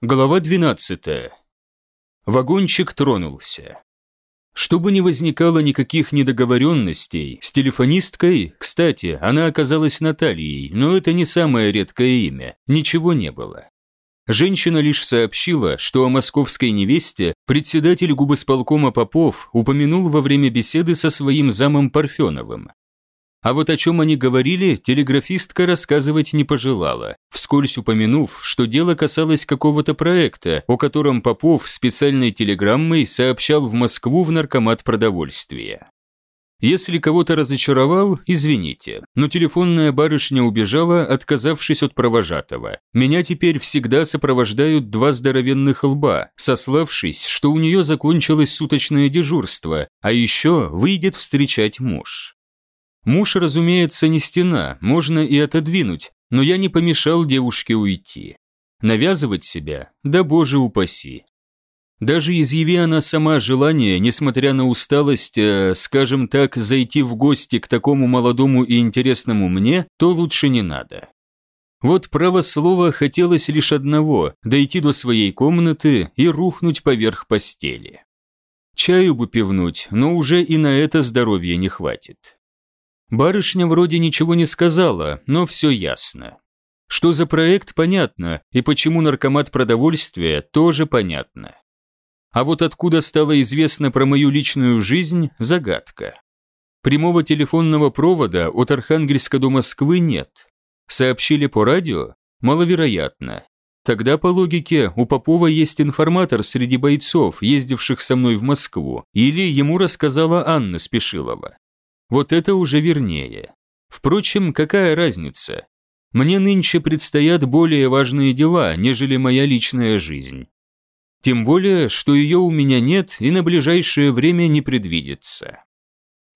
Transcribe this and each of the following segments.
Глава 12. Вагончик тронулся. Чтобы не возникало никаких недоговоренностей, с телефонисткой, кстати, она оказалась Натальей, но это не самое редкое имя, ничего не было. Женщина лишь сообщила, что о московской невесте председатель губосполкома Попов упомянул во время беседы со своим замом Парфеновым. А вот о чем они говорили, телеграфистка рассказывать не пожелала, вскользь упомянув, что дело касалось какого-то проекта, о котором Попов специальной телеграммой сообщал в Москву в наркомат продовольствия. Если кого-то разочаровал, извините, но телефонная барышня убежала, отказавшись от провожатого. Меня теперь всегда сопровождают два здоровенных лба, сославшись, что у нее закончилось суточное дежурство, а еще выйдет встречать муж. Муж, разумеется, не стена, можно и отодвинуть, но я не помешал девушке уйти. Навязывать себя? Да боже упаси. Даже изъяви она сама желание, несмотря на усталость, э, скажем так, зайти в гости к такому молодому и интересному мне, то лучше не надо. Вот право слова хотелось лишь одного – дойти до своей комнаты и рухнуть поверх постели. Чаю бы пивнуть, но уже и на это здоровья не хватит. Барышня вроде ничего не сказала, но все ясно. Что за проект, понятно, и почему наркомат продовольствия, тоже понятно. А вот откуда стало известно про мою личную жизнь – загадка. Прямого телефонного провода от Архангельска до Москвы нет. Сообщили по радио? Маловероятно. Тогда, по логике, у Попова есть информатор среди бойцов, ездивших со мной в Москву, или ему рассказала Анна Спешилова. Вот это уже вернее. Впрочем, какая разница? Мне нынче предстоят более важные дела, нежели моя личная жизнь. Тем более, что ее у меня нет и на ближайшее время не предвидится.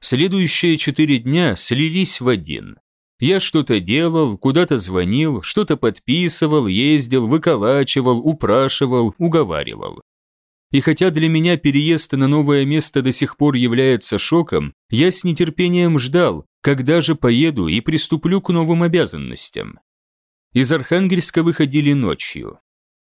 Следующие четыре дня слились в один. Я что-то делал, куда-то звонил, что-то подписывал, ездил, выколачивал, упрашивал, уговаривал. И хотя для меня переезд на новое место до сих пор является шоком, я с нетерпением ждал, когда же поеду и приступлю к новым обязанностям. Из Архангельска выходили ночью.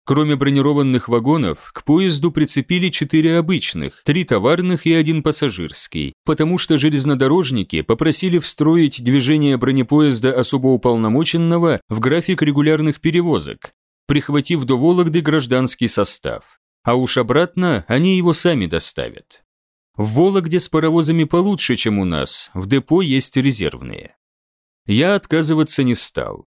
Кроме бронированных вагонов, к поезду прицепили четыре обычных, три товарных и один пассажирский, потому что железнодорожники попросили встроить движение бронепоезда особо уполномоченного в график регулярных перевозок, прихватив до Вологды гражданский состав а уж обратно они его сами доставят. В Вологде с паровозами получше, чем у нас, в депо есть резервные. Я отказываться не стал.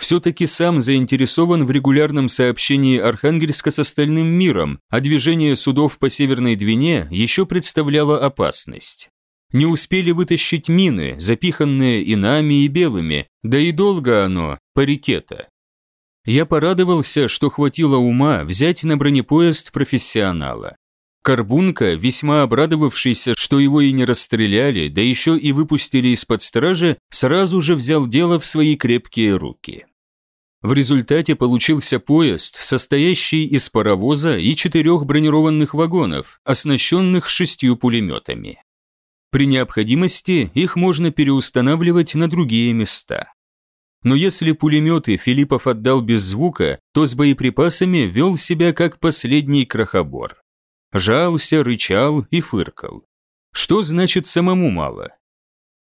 Все-таки сам заинтересован в регулярном сообщении Архангельска с остальным миром, а движение судов по Северной Двине еще представляло опасность. Не успели вытащить мины, запиханные и нами, и белыми, да и долго оно, по реке-то. Я порадовался, что хватило ума взять на бронепоезд профессионала. Карбунка, весьма обрадовавшийся, что его и не расстреляли, да еще и выпустили из-под стражи, сразу же взял дело в свои крепкие руки. В результате получился поезд, состоящий из паровоза и четырех бронированных вагонов, оснащенных шестью пулеметами. При необходимости их можно переустанавливать на другие места. Но если пулеметы Филиппов отдал без звука, то с боеприпасами вел себя как последний крохобор. Жался, рычал и фыркал. Что значит самому мало?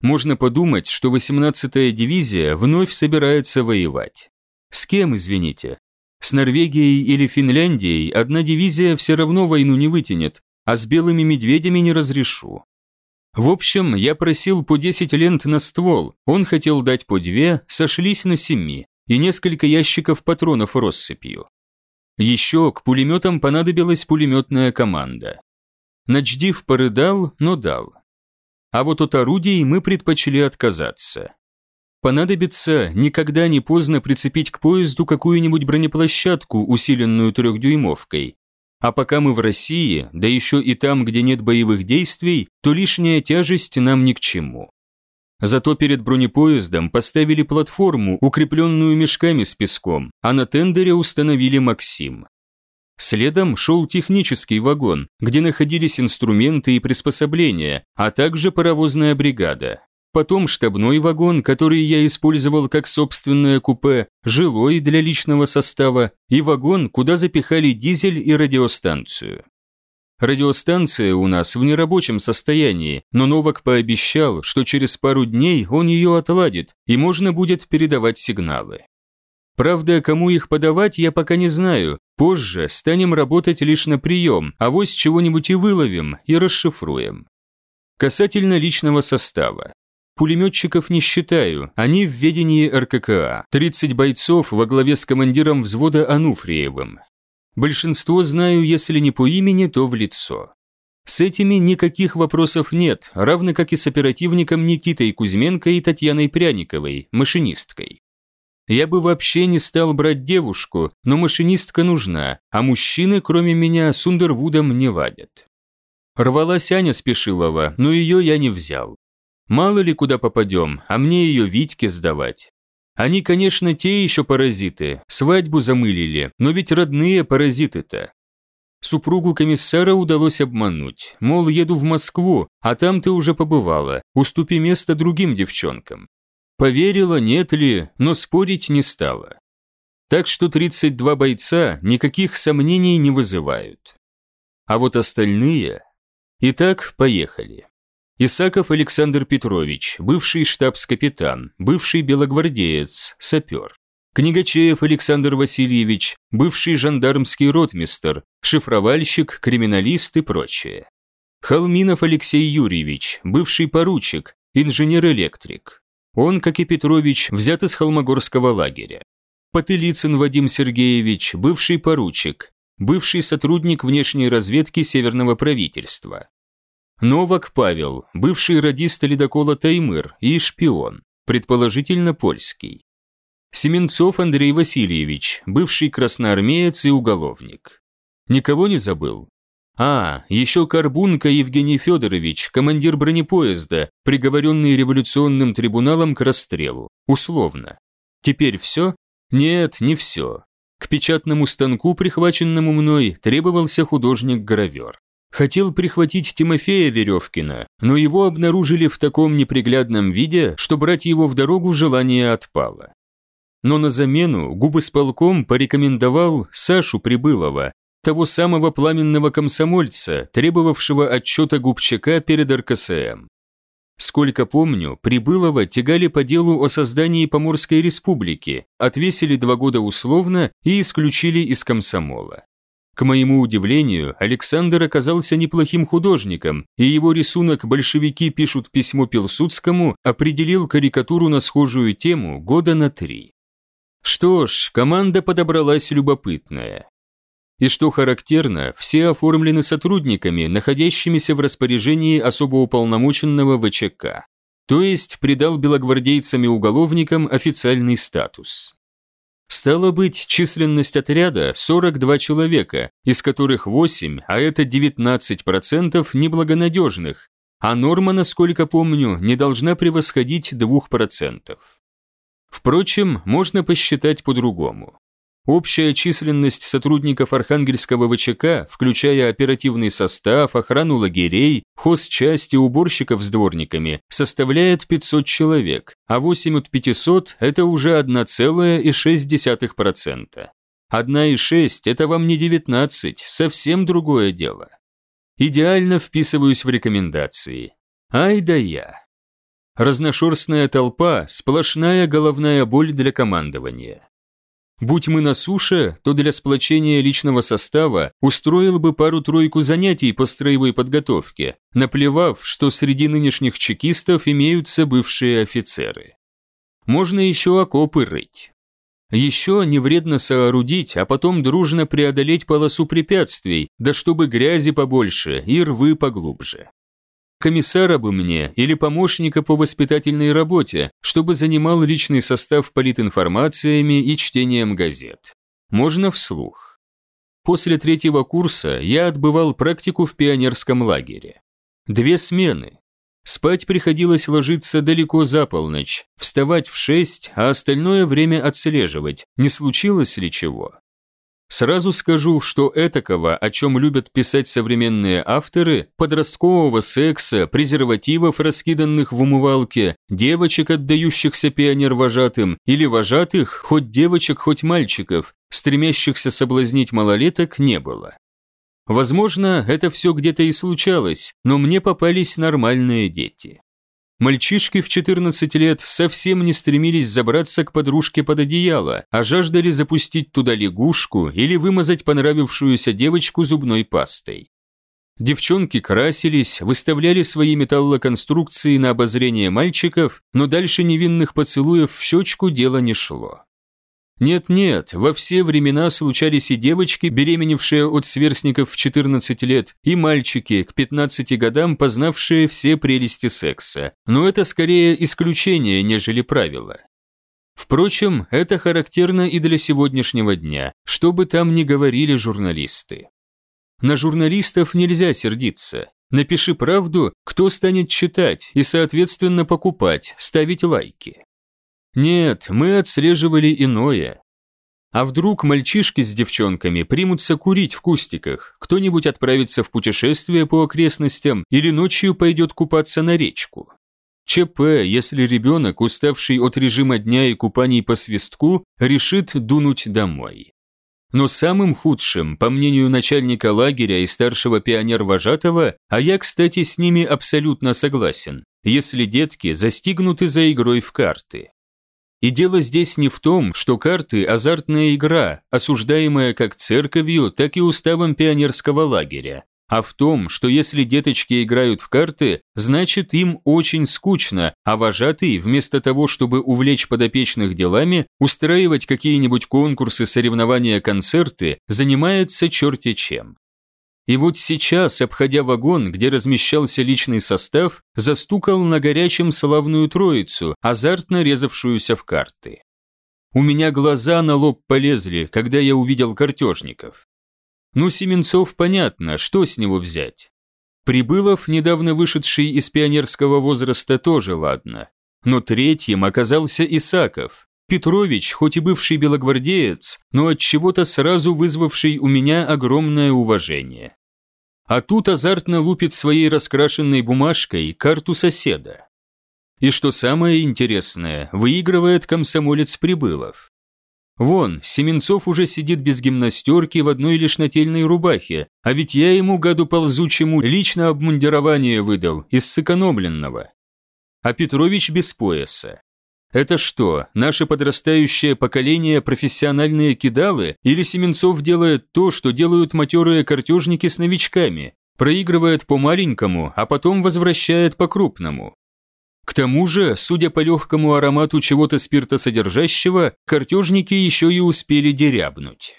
Можно подумать, что 18-я дивизия вновь собирается воевать. С кем, извините? С Норвегией или Финляндией одна дивизия все равно войну не вытянет, а с белыми медведями не разрешу. В общем, я просил по 10 лент на ствол, он хотел дать по две, сошлись на семи, и несколько ящиков патронов россыпью. Еще к пулеметам понадобилась пулеметная команда. Начдив порыдал, но дал. А вот от орудий мы предпочли отказаться. Понадобится никогда не поздно прицепить к поезду какую-нибудь бронеплощадку, усиленную трехдюймовкой, а пока мы в России, да еще и там, где нет боевых действий, то лишняя тяжесть нам ни к чему. Зато перед бронепоездом поставили платформу, укрепленную мешками с песком, а на тендере установили «Максим». Следом шел технический вагон, где находились инструменты и приспособления, а также паровозная бригада. Потом штабной вагон, который я использовал как собственное купе, жилой для личного состава и вагон, куда запихали дизель и радиостанцию. Радиостанция у нас в нерабочем состоянии, но Новак пообещал, что через пару дней он ее отладит, и можно будет передавать сигналы. Правда, кому их подавать, я пока не знаю. Позже станем работать лишь на прием, а вось чего-нибудь и выловим, и расшифруем. Касательно личного состава. Пулеметчиков не считаю, они в ведении РККА. 30 бойцов во главе с командиром взвода Ануфриевым. Большинство знаю, если не по имени, то в лицо. С этими никаких вопросов нет, равно как и с оперативником Никитой Кузьменко и Татьяной Пряниковой, машинисткой. Я бы вообще не стал брать девушку, но машинистка нужна, а мужчины, кроме меня, с Ундервудом не ладят. Рвалась Аня Спешилова, но ее я не взял. Мало ли куда попадем, а мне ее Витьке сдавать. Они, конечно, те еще паразиты, свадьбу замылили, но ведь родные паразиты-то. Супругу комиссара удалось обмануть, мол, еду в Москву, а там ты уже побывала, уступи место другим девчонкам. Поверила, нет ли, но спорить не стала. Так что 32 бойца никаких сомнений не вызывают. А вот остальные... Итак, поехали. Исаков Александр Петрович, бывший штабс-капитан, бывший белогвардеец, сапер. Книгачеев Александр Васильевич, бывший жандармский ротмистер, шифровальщик, криминалист и прочее. Холминов Алексей Юрьевич, бывший поручик, инженер-электрик. Он, как и Петрович, взят из холмогорского лагеря. Потылицын Вадим Сергеевич, бывший поручик, бывший сотрудник внешней разведки Северного правительства. Новак Павел, бывший радист ледокола «Таймыр» и шпион, предположительно польский. Семенцов Андрей Васильевич, бывший красноармеец и уголовник. Никого не забыл? А, еще Карбунка Евгений Федорович, командир бронепоезда, приговоренный революционным трибуналом к расстрелу. Условно. Теперь все? Нет, не все. К печатному станку, прихваченному мной, требовался художник-гравер. Хотел прихватить Тимофея Веревкина, но его обнаружили в таком неприглядном виде, что брать его в дорогу желание отпало. Но на замену губы с полком порекомендовал Сашу Прибылова, того самого пламенного комсомольца, требовавшего отчета Губчака перед РКСМ. Сколько помню, Прибылова тягали по делу о создании Поморской республики, отвесили два года условно и исключили из комсомола. К моему удивлению, Александр оказался неплохим художником, и его рисунок «Большевики пишут письмо Пилсудскому» определил карикатуру на схожую тему года на три. Что ж, команда подобралась любопытная. И что характерно, все оформлены сотрудниками, находящимися в распоряжении особо уполномоченного ВЧК. То есть придал белогвардейцам и уголовникам официальный статус. Стало быть, численность отряда 42 человека, из которых 8, а это 19% неблагонадежных, а норма, насколько помню, не должна превосходить 2%. Впрочем, можно посчитать по-другому. Общая численность сотрудников Архангельского ВЧК, включая оперативный состав, охрану лагерей, хозчасти, уборщиков с дворниками, составляет 500 человек, а 8 от 500 – это уже 1,6%. 1,6 – это вам не 19, совсем другое дело. Идеально вписываюсь в рекомендации. Ай да я. Разношерстная толпа – сплошная головная боль для командования. Будь мы на суше, то для сплочения личного состава устроил бы пару-тройку занятий по строевой подготовке, наплевав, что среди нынешних чекистов имеются бывшие офицеры. Можно еще окопы рыть. Еще не вредно соорудить, а потом дружно преодолеть полосу препятствий, да чтобы грязи побольше и рвы поглубже комиссара бы мне или помощника по воспитательной работе, чтобы занимал личный состав политинформациями и чтением газет. Можно вслух. После третьего курса я отбывал практику в пионерском лагере. Две смены. Спать приходилось ложиться далеко за полночь, вставать в шесть, а остальное время отслеживать, не случилось ли чего. Сразу скажу, что этакого, о чем любят писать современные авторы, подросткового секса, презервативов, раскиданных в умывалке, девочек, отдающихся пионер-вожатым, или вожатых, хоть девочек, хоть мальчиков, стремящихся соблазнить малолеток, не было. Возможно, это все где-то и случалось, но мне попались нормальные дети. Мальчишки в 14 лет совсем не стремились забраться к подружке под одеяло, а жаждали запустить туда лягушку или вымазать понравившуюся девочку зубной пастой. Девчонки красились, выставляли свои металлоконструкции на обозрение мальчиков, но дальше невинных поцелуев в щечку дело не шло. Нет-нет, во все времена случались и девочки, беременевшие от сверстников в 14 лет, и мальчики, к 15 годам познавшие все прелести секса. Но это скорее исключение, нежели правило. Впрочем, это характерно и для сегодняшнего дня, что бы там ни говорили журналисты. На журналистов нельзя сердиться. Напиши правду, кто станет читать и, соответственно, покупать, ставить лайки. Нет, мы отслеживали иное. А вдруг мальчишки с девчонками примутся курить в кустиках, кто-нибудь отправится в путешествие по окрестностям или ночью пойдет купаться на речку? ЧП, если ребенок, уставший от режима дня и купаний по свистку, решит дунуть домой. Но самым худшим, по мнению начальника лагеря и старшего пионер-вожатого, а я, кстати, с ними абсолютно согласен, если детки застигнуты за игрой в карты. И дело здесь не в том, что карты – азартная игра, осуждаемая как церковью, так и уставом пионерского лагеря, а в том, что если деточки играют в карты, значит им очень скучно, а вожатый, вместо того, чтобы увлечь подопечных делами, устраивать какие-нибудь конкурсы, соревнования, концерты, занимается черти чем. И вот сейчас, обходя вагон, где размещался личный состав, застукал на горячем славную троицу, азартно резавшуюся в карты. У меня глаза на лоб полезли, когда я увидел картежников. Ну, Семенцов понятно, что с него взять. Прибылов, недавно вышедший из пионерского возраста, тоже ладно. Но третьим оказался Исаков, Петрович, хоть и бывший белогвардеец, но от чего-то сразу вызвавший у меня огромное уважение. А тут азартно лупит своей раскрашенной бумажкой карту соседа. И что самое интересное, выигрывает комсомолец Прибылов. Вон, Семенцов уже сидит без гимнастерки в одной лишь нательной рубахе, а ведь я ему, гаду ползучему, лично обмундирование выдал, из сэкономленного. А Петрович без пояса. Это что, наше подрастающее поколение профессиональные кидалы или Семенцов делает то, что делают матерые картежники с новичками, проигрывает по маленькому, а потом возвращает по крупному? К тому же, судя по легкому аромату чего-то спиртосодержащего, картежники еще и успели дерябнуть.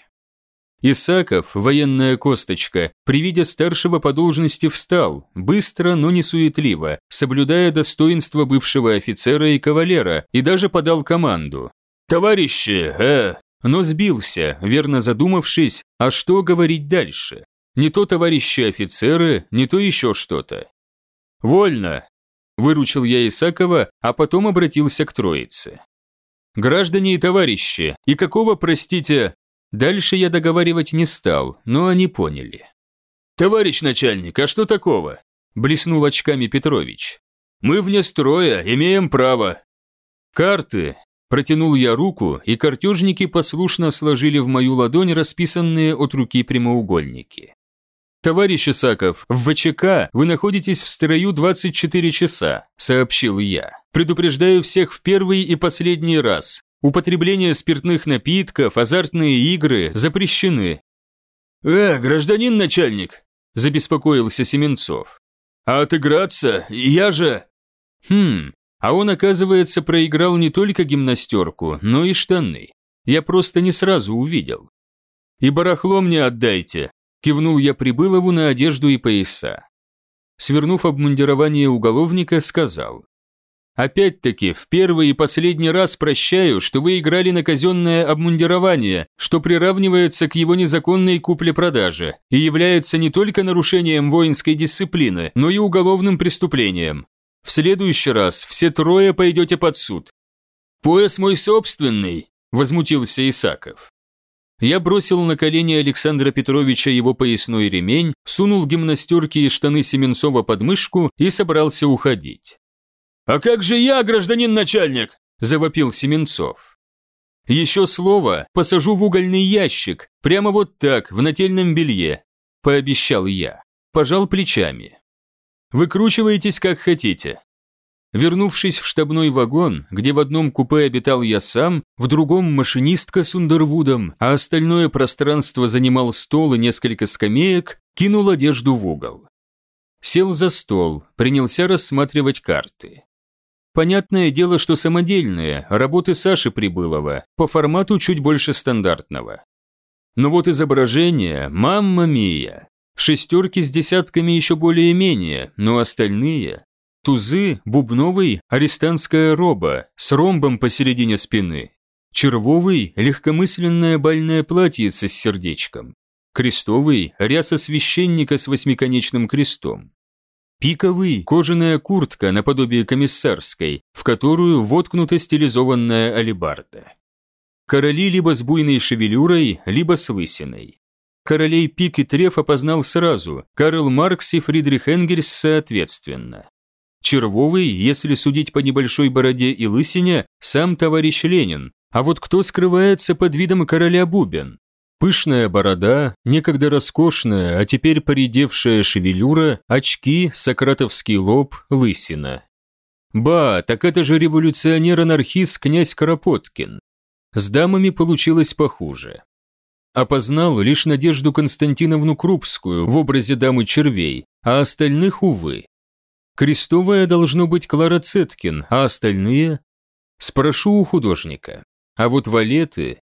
Исаков, военная косточка, при виде старшего по должности встал, быстро, но не суетливо, соблюдая достоинство бывшего офицера и кавалера, и даже подал команду. «Товарищи, э!» Но сбился, верно задумавшись, а что говорить дальше? Не то товарищи офицеры, не то еще что-то. «Вольно!» – выручил я Исакова, а потом обратился к троице. «Граждане и товарищи, и какого, простите, Дальше я договаривать не стал, но они поняли. «Товарищ начальник, а что такого?» – блеснул очками Петрович. «Мы вне строя, имеем право». «Карты!» – протянул я руку, и картежники послушно сложили в мою ладонь расписанные от руки прямоугольники. «Товарищ Исаков, в ВЧК вы находитесь в строю 24 часа», – сообщил я. «Предупреждаю всех в первый и последний раз. Употребление спиртных напитков, азартные игры запрещены. «Э, гражданин начальник!» – забеспокоился Семенцов. «А отыграться? Я же...» «Хм, а он, оказывается, проиграл не только гимнастерку, но и штаны. Я просто не сразу увидел. «И барахло мне отдайте», – кивнул я Прибылову на одежду и пояса. Свернув обмундирование уголовника, сказал. Опять-таки, в первый и последний раз прощаю, что вы играли на казенное обмундирование, что приравнивается к его незаконной купле-продаже и является не только нарушением воинской дисциплины, но и уголовным преступлением. В следующий раз все трое пойдете под суд. «Пояс мой собственный», – возмутился Исаков. Я бросил на колени Александра Петровича его поясной ремень, сунул гимнастерки и штаны Семенцова под мышку и собрался уходить. «А как же я, гражданин начальник?» – завопил Семенцов. «Еще слово, посажу в угольный ящик, прямо вот так, в нательном белье», – пообещал я. Пожал плечами. «Выкручивайтесь как хотите. Вернувшись в штабной вагон, где в одном купе обитал я сам, в другом машинистка с Ундервудом, а остальное пространство занимал стол и несколько скамеек, кинул одежду в угол. Сел за стол, принялся рассматривать карты. Понятное дело, что самодельные, работы Саши Прибылова, по формату чуть больше стандартного. Но вот изображение, мамма мия. Шестерки с десятками еще более-менее, но остальные Тузы, бубновый, арестантская роба с ромбом посередине спины. Червовый, легкомысленное бальное платьице с сердечком. Крестовый, ряса священника с восьмиконечным крестом. Пиковый, кожаная куртка наподобие комиссарской, в которую воткнута стилизованная алебарда. Короли либо с буйной шевелюрой, либо с лысиной. Королей Пик и Треф опознал сразу, Карл Маркс и Фридрих Энгельс соответственно. Червовый, если судить по небольшой бороде и лысине, сам товарищ Ленин, а вот кто скрывается под видом короля Бубен? Пышная борода, некогда роскошная, а теперь поредевшая шевелюра, очки, сократовский лоб, лысина. Ба, так это же революционер-анархист князь Карапоткин. С дамами получилось похуже. Опознал лишь Надежду Константиновну Крупскую в образе дамы червей, а остальных, увы. Крестовая должно быть Клара Цеткин, а остальные? Спрошу у художника. А вот валеты...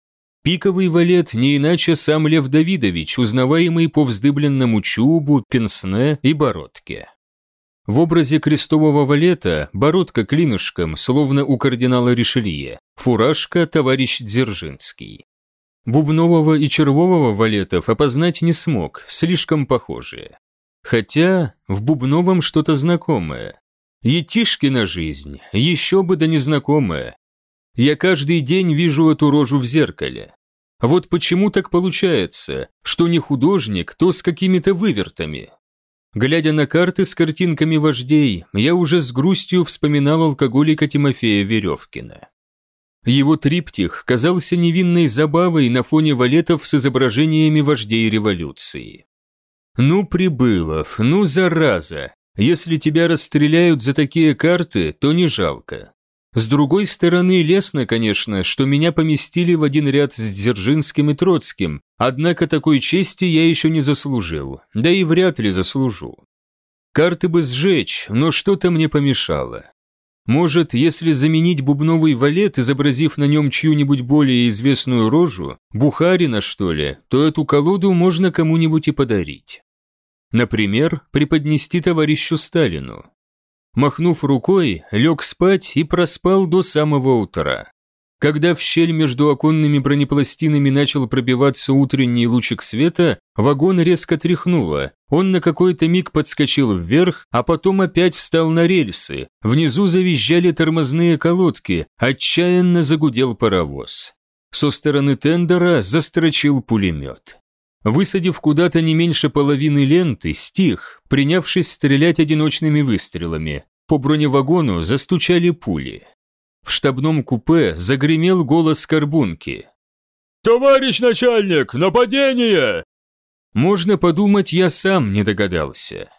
Пиковый валет не иначе сам Лев Давидович, узнаваемый по вздыбленному чубу, пенсне и бородке. В образе крестового валета бородка клинышком, словно у кардинала Ришелье, фуражка товарищ Дзержинский. Бубнового и червового валетов опознать не смог, слишком похожие. Хотя в Бубновом что-то знакомое. Етишкина жизнь, еще бы да незнакомая. Я каждый день вижу эту рожу в зеркале. Вот почему так получается, что не художник, то с какими-то вывертами. Глядя на карты с картинками вождей, я уже с грустью вспоминал алкоголика Тимофея Веревкина. Его триптих казался невинной забавой на фоне валетов с изображениями вождей революции. «Ну, Прибылов, ну, зараза! Если тебя расстреляют за такие карты, то не жалко. С другой стороны, лестно, конечно, что меня поместили в один ряд с Дзержинским и Троцким, однако такой чести я еще не заслужил, да и вряд ли заслужу. Карты бы сжечь, но что-то мне помешало. Может, если заменить бубновый валет, изобразив на нем чью-нибудь более известную рожу, Бухарина, что ли, то эту колоду можно кому-нибудь и подарить. Например, преподнести товарищу Сталину. Махнув рукой, лег спать и проспал до самого утра. Когда в щель между оконными бронепластинами начал пробиваться утренний лучик света, вагон резко тряхнуло. Он на какой-то миг подскочил вверх, а потом опять встал на рельсы. Внизу завизжали тормозные колодки, отчаянно загудел паровоз. Со стороны тендера застрочил пулемет. Высадив куда-то не меньше половины ленты, стих, принявшись стрелять одиночными выстрелами. По броневагону застучали пули. В штабном купе загремел голос Карбунки. «Товарищ начальник, нападение!» Можно подумать, я сам не догадался.